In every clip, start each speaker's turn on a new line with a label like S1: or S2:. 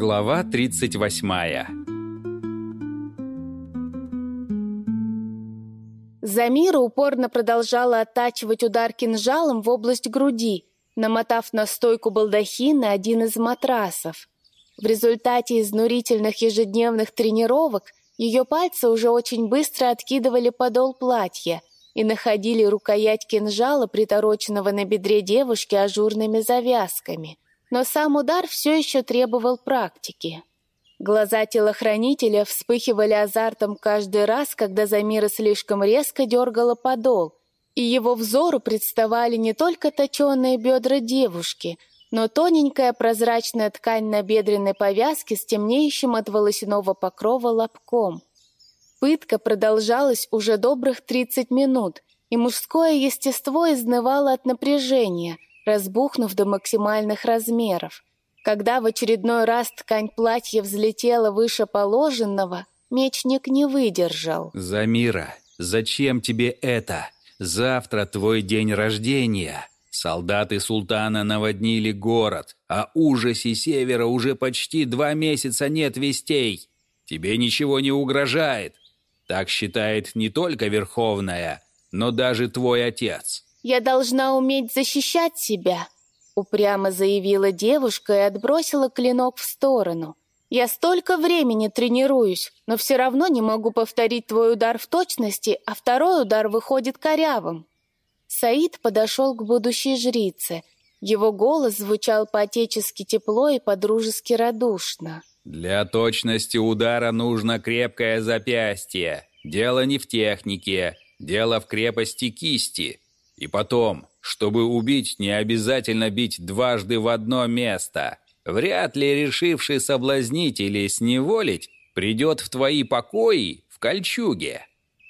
S1: Глава 38
S2: Замира упорно продолжала оттачивать удар кинжалом в область груди, намотав на стойку балдахина один из матрасов. В результате изнурительных ежедневных тренировок ее пальцы уже очень быстро откидывали подол платья и находили рукоять кинжала, притороченного на бедре девушки ажурными завязками. Но сам удар все еще требовал практики. Глаза телохранителя вспыхивали азартом каждый раз, когда Замира слишком резко дергала подол, и его взору представали не только точеные бедра девушки — но тоненькая прозрачная ткань на бедренной повязке с темнеющим от волосяного покрова лобком. Пытка продолжалась уже добрых 30 минут, и мужское естество изнывало от напряжения, разбухнув до максимальных размеров. Когда в очередной раз ткань платья взлетела выше положенного, мечник не выдержал.
S1: «Замира, зачем тебе это? Завтра твой день рождения!» Солдаты султана наводнили город, а ужасе севера уже почти два месяца нет вестей. Тебе ничего не угрожает. Так считает не только Верховная, но даже твой отец.
S2: «Я должна уметь защищать себя», — упрямо заявила девушка и отбросила клинок в сторону. «Я столько времени тренируюсь, но все равно не могу повторить твой удар в точности, а второй удар выходит корявым». Саид подошел к будущей жрице. Его голос звучал по-отечески тепло и по-дружески радушно.
S1: «Для точности удара нужно крепкое запястье. Дело не в технике, дело в крепости кисти. И потом, чтобы убить, не обязательно бить дважды в одно место. Вряд ли решивший соблазнить или сневолить придет в твои покои в кольчуге».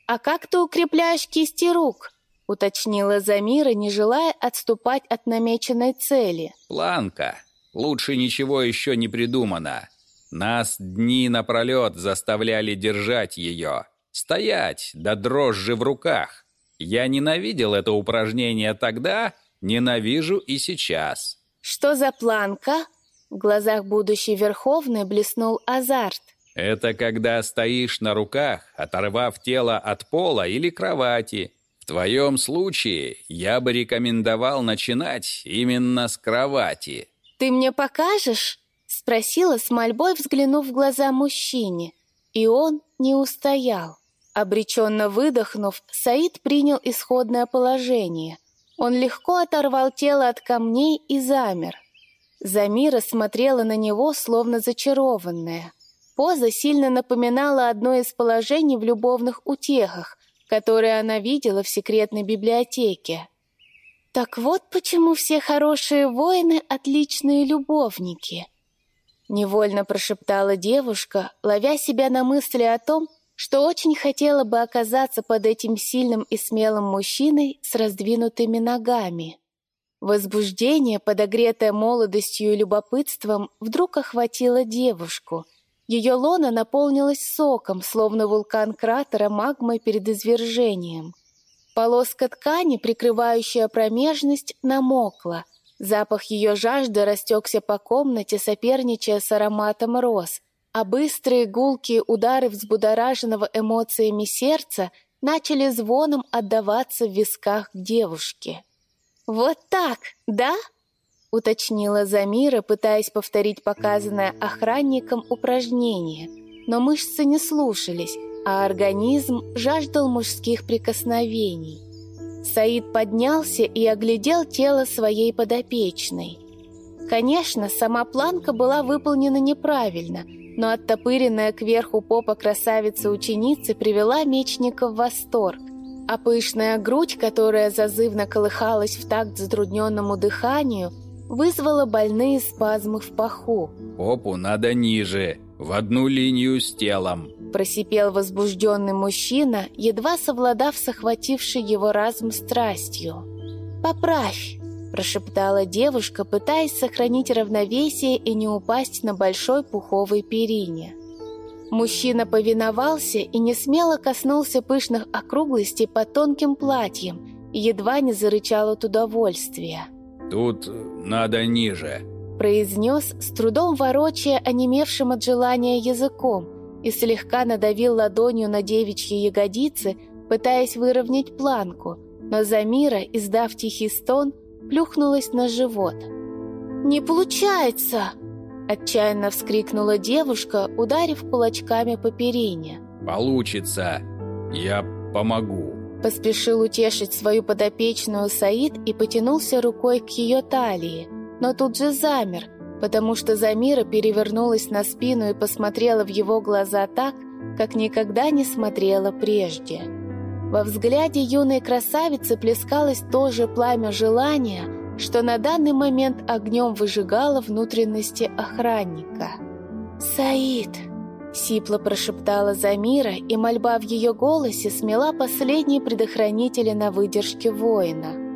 S2: «А как ты укрепляешь кисти рук?» уточнила Замира, не желая отступать от намеченной цели.
S1: «Планка. Лучше ничего еще не придумано. Нас дни напролет заставляли держать ее. Стоять, да дрожжи в руках. Я ненавидел это упражнение тогда, ненавижу и сейчас».
S2: «Что за планка?» В глазах будущей Верховной блеснул азарт.
S1: «Это когда стоишь на руках, оторвав тело от пола или кровати, твоем случае я бы рекомендовал начинать именно с кровати».
S2: «Ты мне покажешь?» — спросила с мольбой, взглянув в глаза мужчине. И он не устоял. Обреченно выдохнув, Саид принял исходное положение. Он легко оторвал тело от камней и замер. Замира смотрела на него, словно зачарованная. Поза сильно напоминала одно из положений в любовных утехах, которые она видела в секретной библиотеке. Так вот почему все хорошие воины — отличные любовники. Невольно прошептала девушка, ловя себя на мысли о том, что очень хотела бы оказаться под этим сильным и смелым мужчиной с раздвинутыми ногами. Возбуждение, подогретое молодостью и любопытством, вдруг охватило девушку — ее лона наполнилась соком, словно вулкан кратера магмой перед извержением. Полоска ткани, прикрывающая промежность, намокла. Запах ее жажды растекся по комнате, соперничая с ароматом роз, а быстрые гулкие удары взбудораженного эмоциями сердца начали звоном отдаваться в висках девушки. «Вот так, да?» — уточнила Замира, пытаясь повторить показанное охранником упражнение. Но мышцы не слушались, а организм жаждал мужских прикосновений. Саид поднялся и оглядел тело своей подопечной. Конечно, сама планка была выполнена неправильно, но оттопыренная кверху попа красавицы-ученицы привела мечника в восторг а пышная грудь, которая зазывно колыхалась в такт затрудненному дыханию, вызвало больные спазмы в паху.
S1: «Попу надо ниже, в одну линию с телом»,
S2: просипел возбужденный мужчина, едва совладав с охватившей его разум страстью. «Поправь!» – прошептала девушка, пытаясь сохранить равновесие и не упасть на большой пуховой перине. Мужчина повиновался и не смело коснулся пышных округлостей под тонким платьем и едва не зарычал от удовольствия.
S1: Тут надо ниже», —
S2: произнес, с трудом ворочая онемевшим от желания языком, и слегка надавил ладонью на девичьи ягодицы, пытаясь выровнять планку, но Замира, издав тихий стон, плюхнулась на живот. «Не получается!» — отчаянно вскрикнула девушка, ударив кулачками по перине.
S1: «Получится! Я помогу!»
S2: Поспешил утешить свою подопечную Саид и потянулся рукой к ее талии, но тут же замер, потому что Замира перевернулась на спину и посмотрела в его глаза так, как никогда не смотрела прежде. Во взгляде юной красавицы плескалось то же пламя желания, что на данный момент огнем выжигало внутренности охранника. «Саид!» — сипло прошептала Замира, и мольба в ее голосе смела последние предохранители на выдержке воина.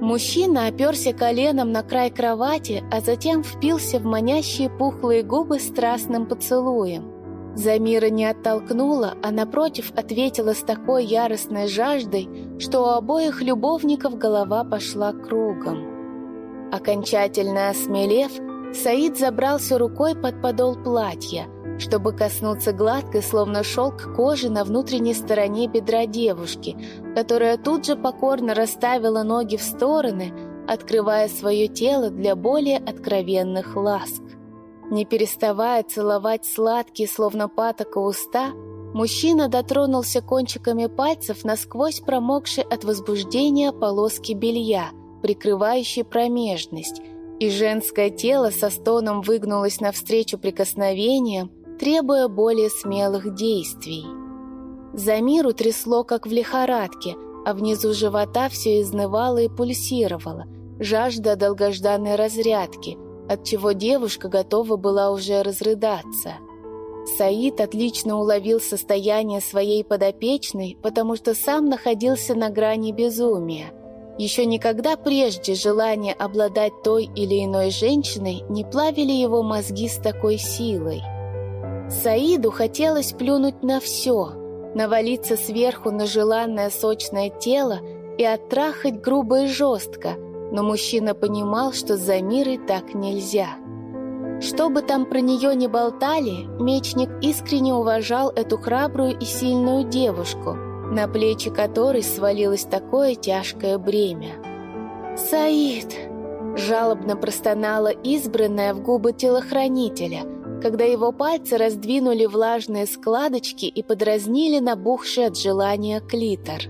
S2: Мужчина оперся коленом на край кровати, а затем впился в манящие пухлые губы страстным поцелуем. Замира не оттолкнула, а напротив ответила с такой яростной жаждой, что у обоих любовников голова пошла кругом. Окончательно осмелев, Саид забрался рукой под подол платья, чтобы коснуться гладкой, словно шелк кожи на внутренней стороне бедра девушки, которая тут же покорно расставила ноги в стороны, открывая свое тело для более откровенных ласк. Не переставая целовать сладкие, словно патока уста, мужчина дотронулся кончиками пальцев насквозь промокшей от возбуждения полоски белья, прикрывающей промежность, и женское тело со стоном выгнулось навстречу прикосновениям, требуя более смелых действий. Замиру трясло, как в лихорадке, а внизу живота все изнывало и пульсировало, жажда долгожданной разрядки – отчего девушка готова была уже разрыдаться. Саид отлично уловил состояние своей подопечной, потому что сам находился на грани безумия. Еще никогда прежде желание обладать той или иной женщиной не плавили его мозги с такой силой. Саиду хотелось плюнуть на все, навалиться сверху на желанное сочное тело и оттрахать грубо и жестко, но мужчина понимал, что за Мирой так нельзя. Что бы там про нее ни болтали, мечник искренне уважал эту храбрую и сильную девушку, на плечи которой свалилось такое тяжкое бремя. «Саид!» – жалобно простонала избранная в губы телохранителя, когда его пальцы раздвинули влажные складочки и подразнили набухший от желания клитор.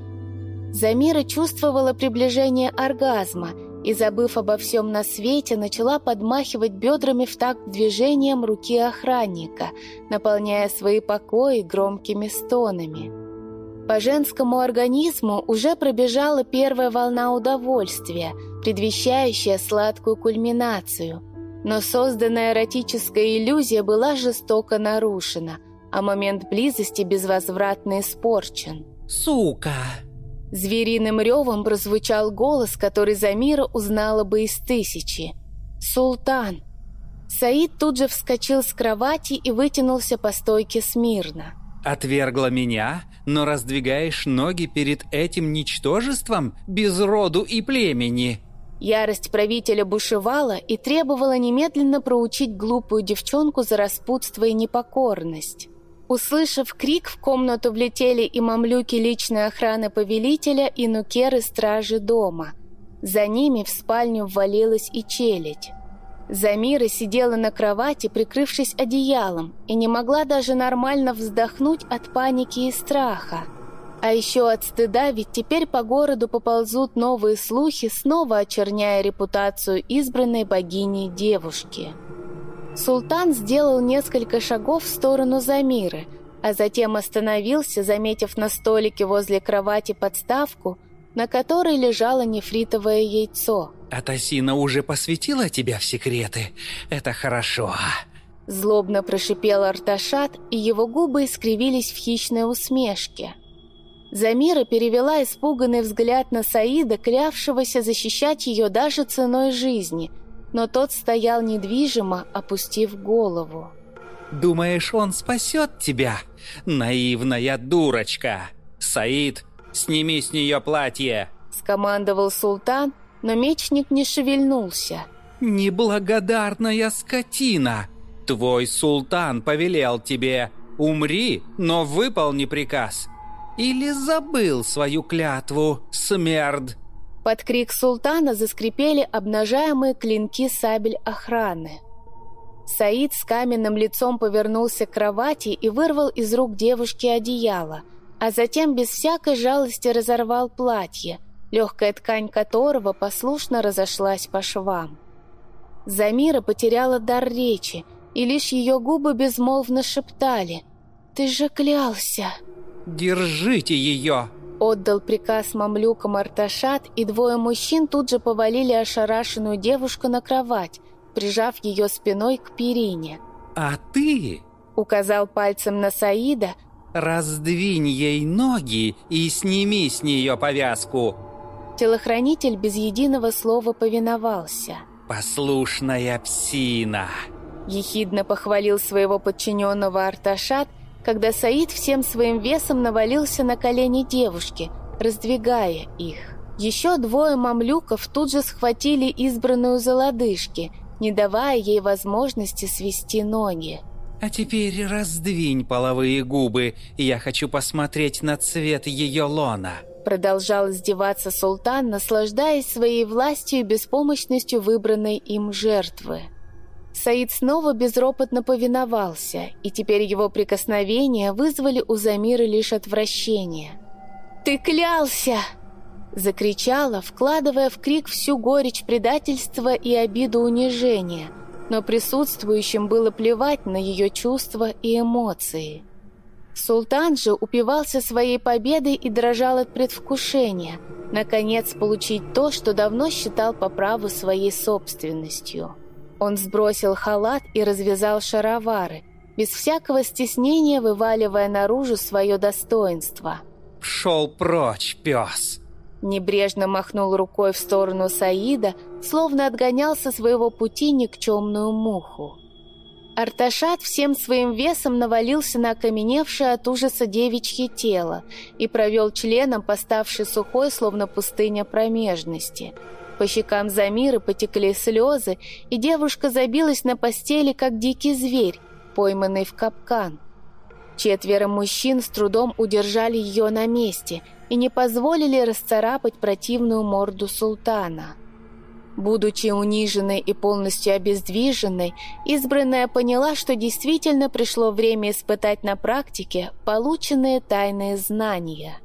S2: Замира чувствовала приближение оргазма – и, забыв обо всем на свете, начала подмахивать бедрами в такт движением руки охранника, наполняя свои покои громкими стонами. По женскому организму уже пробежала первая волна удовольствия, предвещающая сладкую кульминацию. Но созданная эротическая иллюзия была жестоко нарушена, а момент близости безвозвратно испорчен.
S3: «Сука!»
S2: Звериным ревом прозвучал голос, который Замира узнала бы из тысячи. «Султан!» Саид тут же вскочил с кровати и вытянулся по стойке смирно.
S3: «Отвергла меня, но раздвигаешь ноги перед этим ничтожеством без роду и племени!»
S2: Ярость правителя бушевала и требовала немедленно проучить глупую девчонку за распутство и непокорность. Услышав крик, в комнату влетели и мамлюки личной охраны повелителя, и нукеры стражи дома. За ними в спальню ввалилась и челядь. Замира сидела на кровати, прикрывшись одеялом, и не могла даже нормально вздохнуть от паники и страха. А еще от стыда, ведь теперь по городу поползут новые слухи, снова очерняя репутацию избранной богини девушки. Султан сделал несколько шагов в сторону Замиры, а затем остановился, заметив на столике возле кровати подставку, на которой лежало нефритовое яйцо.
S3: «Атасина уже посвятила тебя в секреты? Это хорошо!»
S2: Злобно прошипел Арташат, и его губы искривились в хищной усмешке. Замира перевела испуганный взгляд на Саида, клявшегося защищать ее даже ценой жизни – но тот стоял недвижимо, опустив голову.
S3: «Думаешь, он спасет тебя? Наивная дурочка! Саид, сними с нее платье!»
S2: Скомандовал султан, но мечник не шевельнулся.
S3: «Неблагодарная скотина! Твой султан повелел тебе, умри, но выполни приказ. Или забыл свою клятву, смерд?»
S2: Под крик султана заскрипели обнажаемые клинки сабель охраны. Саид с каменным лицом повернулся к кровати и вырвал из рук девушки одеяло, а затем без всякой жалости разорвал платье, легкая ткань которого послушно разошлась по швам. Замира потеряла дар речи, и лишь ее губы безмолвно шептали «Ты же клялся!»
S3: «Держите ее!»
S2: Отдал приказ мамлюкам Арташат, и двое мужчин тут же повалили ошарашенную девушку на кровать, прижав ее спиной к перине.
S3: «А ты...»
S2: — указал пальцем на Саида.
S3: «Раздвинь ей ноги и сними с нее повязку!»
S2: Телохранитель без единого слова повиновался.
S3: «Послушная псина!»
S2: Ехидно похвалил своего подчиненного Арташат, когда Саид всем своим весом навалился на колени девушки, раздвигая их. Еще двое мамлюков тут же схватили избранную за лодыжки – не давая ей возможности свести ноги.
S3: «А теперь раздвинь половые губы, я хочу посмотреть на цвет ее лона».
S2: Продолжал издеваться султан, наслаждаясь своей властью и беспомощностью выбранной им жертвы. Саид снова безропотно повиновался, и теперь его прикосновения вызвали у Замира лишь отвращение. «Ты клялся!» Закричала, вкладывая в крик всю горечь предательства и обиду унижения, но присутствующим было плевать на ее чувства и эмоции. Султан же упивался своей победой и дрожал от предвкушения, наконец получить то, что давно считал по праву своей собственностью. Он сбросил халат и развязал шаровары, без всякого стеснения вываливая наружу свое достоинство.
S3: «Шел прочь, пес!»
S2: Небрежно махнул рукой в сторону Саида, словно отгонял со своего пути никчемную муху. Арташат всем своим весом навалился на окаменевшее от ужаса девичье тело и провел членом, поставший сухой, словно пустыня промежности. По щекам Замиры потекли слезы, и девушка забилась на постели, как дикий зверь, пойманный в капкан. Четверо мужчин с трудом удержали ее на месте – и не позволили расцарапать противную морду султана. Будучи униженной и полностью обездвиженной, избранная поняла, что действительно пришло время испытать на практике полученные тайные знания.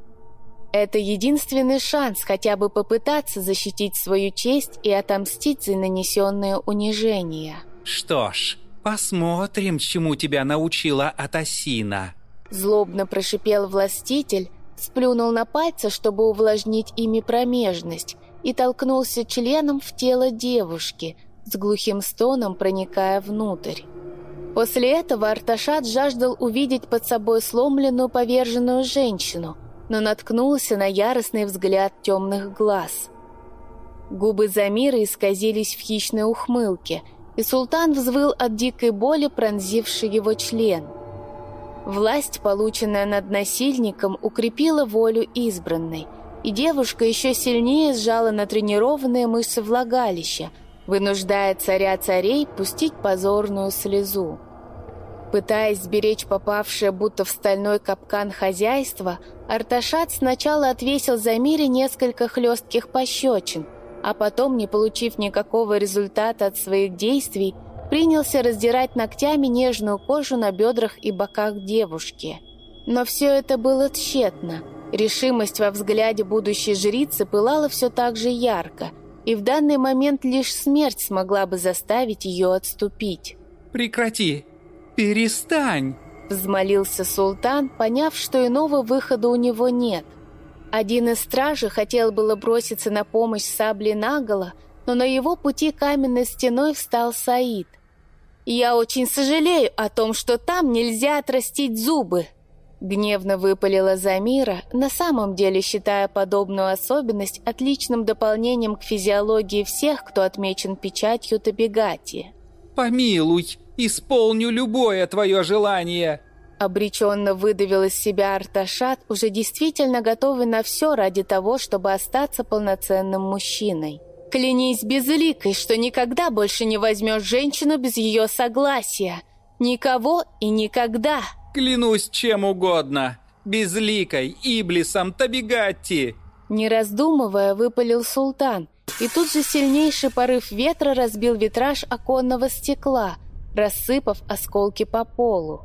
S2: Это единственный шанс хотя бы попытаться защитить свою честь и отомстить за нанесенное унижение.
S3: «Что ж, посмотрим, чему тебя научила Атасина»,
S2: Злобно прошипел властитель, сплюнул на пальцы, чтобы увлажнить ими промежность, и толкнулся членом в тело девушки, с глухим стоном проникая внутрь. После этого Арташат жаждал увидеть под собой сломленную поверженную женщину, но наткнулся на яростный взгляд темных глаз. Губы Замира исказились в хищной ухмылке, и султан взвыл от дикой боли, пронзивший его член – Власть, полученная над насильником, укрепила волю избранной, и девушка еще сильнее сжала натренированные мышцы влагалища, вынуждая царя царей пустить позорную слезу. Пытаясь сберечь попавшее будто в стальной капкан хозяйство, Арташат сначала отвесил за мире несколько хлестких пощечин, а потом, не получив никакого результата от своих действий, принялся раздирать ногтями нежную кожу на бедрах и боках девушки. Но все это было тщетно. Решимость во взгляде будущей жрицы пылала все так же ярко, и в данный момент лишь смерть смогла бы заставить ее отступить.
S3: «Прекрати! Перестань!»
S2: Взмолился султан, поняв, что иного выхода у него нет. Один из стражей хотел было броситься на помощь сабле наголо, но на его пути каменной стеной встал Саид. «Я очень сожалею о том, что там нельзя отрастить зубы», Гневно выпалила Замира, на самом деле считая подобную особенность отличным дополнением к физиологии всех, кто отмечен печатью Табигати.
S3: «Помилуй, исполню любое твое желание!»
S2: Обреченно выдавил из себя Арташат, уже действительно готовый на все ради того, чтобы остаться полноценным мужчиной. Клянись безликой, что никогда больше не возьмешь женщину без ее согласия. Никого и никогда.
S3: Клянусь чем угодно. Безликой, Иблисом, Табигатти.
S2: Не раздумывая, выпалил султан. И тут же сильнейший порыв ветра разбил витраж оконного стекла, рассыпав осколки по полу.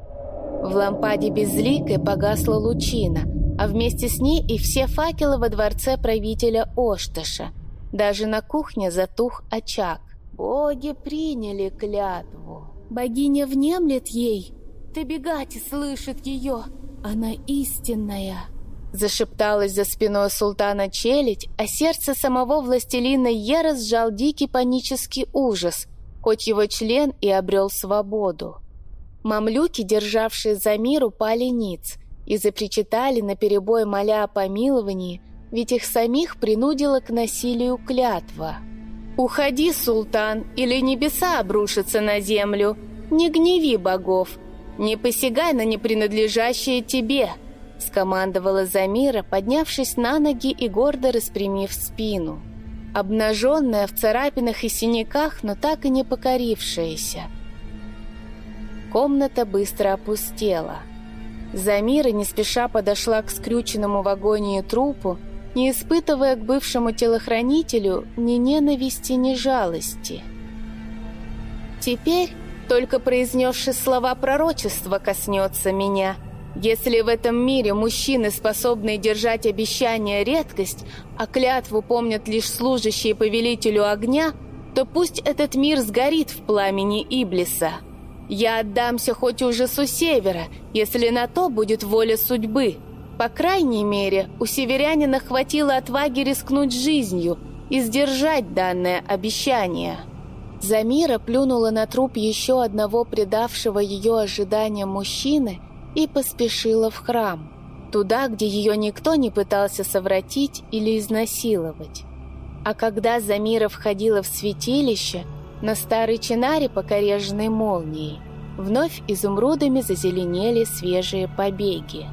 S2: В лампаде безликой погасла лучина, а вместе с ней и все факелы во дворце правителя Ошташа. Даже на кухне затух очаг. Боги приняли клятву. Богиня внемлет ей. Табигати слышит ее. Она истинная. Зашепталась за спиной султана челядь, а сердце самого властелина Ера сжал дикий панический ужас, хоть его член и обрел свободу. Мамлюки, державшие за мир, упали ниц и запричитали наперебой моля о помиловании, ведь их самих принудила к насилию клятва. «Уходи, султан, или небеса обрушатся на землю! Не гневи богов! Не посягай на непринадлежащее тебе!» скомандовала Замира, поднявшись на ноги и гордо распрямив спину. Обнаженная в царапинах и синяках, но так и не покорившаяся. Комната быстро опустела. Замира не спеша подошла к скрюченному в агонии трупу, не испытывая к бывшему телохранителю ни ненависти, ни жалости. «Теперь, только произнесши слова пророчества, коснется меня», если в этом мире мужчины, способные держать обещания, редкость, а клятву помнят лишь служащие повелителю огня, то пусть этот мир сгорит в пламени Иблиса. Я отдамся хоть ужасу севера, если на то будет воля судьбы. По крайней мере, у северянина хватило отваги рискнуть жизнью и сдержать данное обещание. Замира плюнула на труп еще одного предавшего ее ожиданиям мужчины – и поспешила в храм, туда, где ее никто не пытался совратить или изнасиловать. А когда Замира входила в святилище, на старой чинаре, покореженной молнией, вновь изумрудами зазеленели свежие побеги.